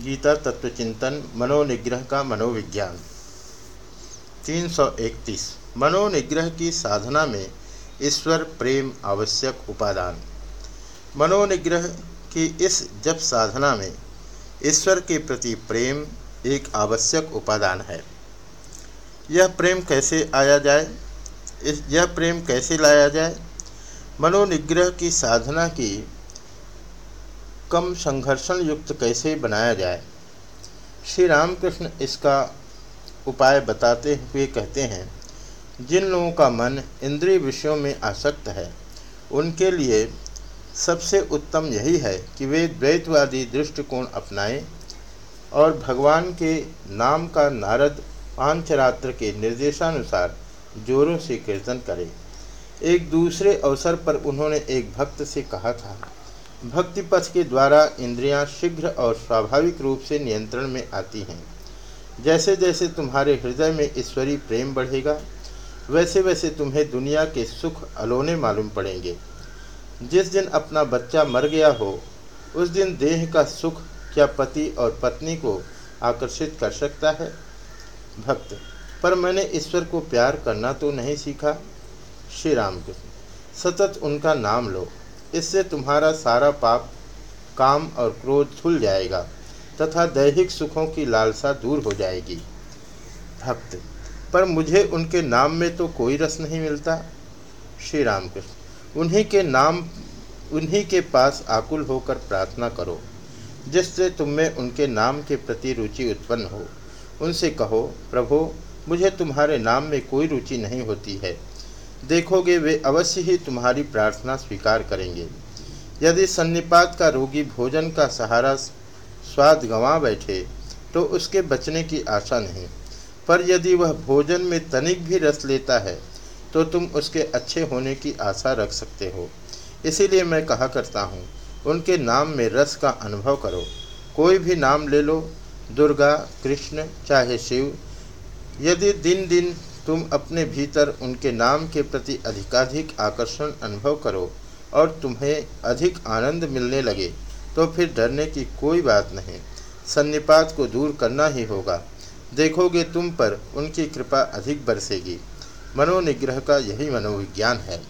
गीता तत्वचिंतन, मनोनिग्रह का मनोविज्ञान। 331 मनोनिग्रह की साधना में ईश्वर, प्रेम, आवश्यक उपादान। मनोनिग्रह की इस जप साधना में ईश्वर के प्रति प्रेम एक आवश्यक उपादान है। यह प्रेम कैसे आया जाए? यह प्रेम कैसे लाया जाए? मनोनिग्रह की साधना की कम संघर्षण युक्त कैसे बनाया जाए? श्री रामकृष्ण इसका उपाय बताते हुए कहते हैं, जिन लोगों का मन इंद्रिय विषयों में आसक्त है, उनके लिए सबसे उत्तम यही है कि वे द्वैतवादी दृष्टिकोण अपनाएँ और भगवान के नाम का नारद पांचरात्र के निर्देशानुसार जोरों से कीर्तन करें। एक दूसरे अवसर पर उन्होंने एक भक्त से कहा था भक्ति पथ के द्वारा इंद्रियाँ शीघ्र और स्वाभाविक रूप से नियंत्रण में आती हैं। जैसे जैसे तुम्हारे हृदय में ईश्वरीय प्रेम बढ़ेगा, वैसे वैसे तुम्हें दुनिया के सुख अलोने मालूम पड़ेंगे। जिस दिन अपना बच्चा मर गया हो, उस दिन देह का सुख क्या पति और पत्नी को आकर्षित कर सकता है? भक्त, पर मैंने ईश्वर को प्यार करना तो नहीं सीखा। श्री राम कृष्ण सतत उनका नाम लो। इससे तुम्हारा सारा पाप, काम और क्रोध धुल जाएगा, तथा दैहिक सुखों की लालसा दूर हो जाएगी। भक्त, पर मुझे उनके नाम में तो कोई रस नहीं मिलता। श्री रामकृष्ण उन्हीं के नाम, उन्हीं के पास आकुल होकर प्रार्थना करो, जिससे तुम में उनके नाम के प्रति रुचि उत्पन्न हो। उनसे कहो, प्रभो, मुझे तुम्हारे नाम में कोई रुचि नहीं होती है। देखोगे वे अवश्य ही तुम्हारी प्रार्थना स्वीकार करेंगे। यदि सन्निपात का रोगी भोजन का सहारा स्वाद गंवा बैठे तो उसके बचने की आशा नहीं। पर यदि वह भोजन में तनिक भी रस लेता है तो तुम उसके अच्छे होने की आशा रख सकते हो। इसीलिए मैं कहा करता हूँ, उनके नाम में रस का अनुभव करो। कोई भी नाम ले लो, दुर्गा, कृष्ण, चाहे शिव। यदि दिन दिन तुम अपने भीतर उनके नाम के प्रति अधिकाधिक आकर्षण अनुभव करो और तुम्हें अधिक आनंद मिलने लगे तो फिर डरने की कोई बात नहीं। सन्निपात को दूर करना ही होगा। देखोगे तुम पर उनकी कृपा अधिक बरसेगी। मनोनिग्रह का यही मनोविज्ञान है।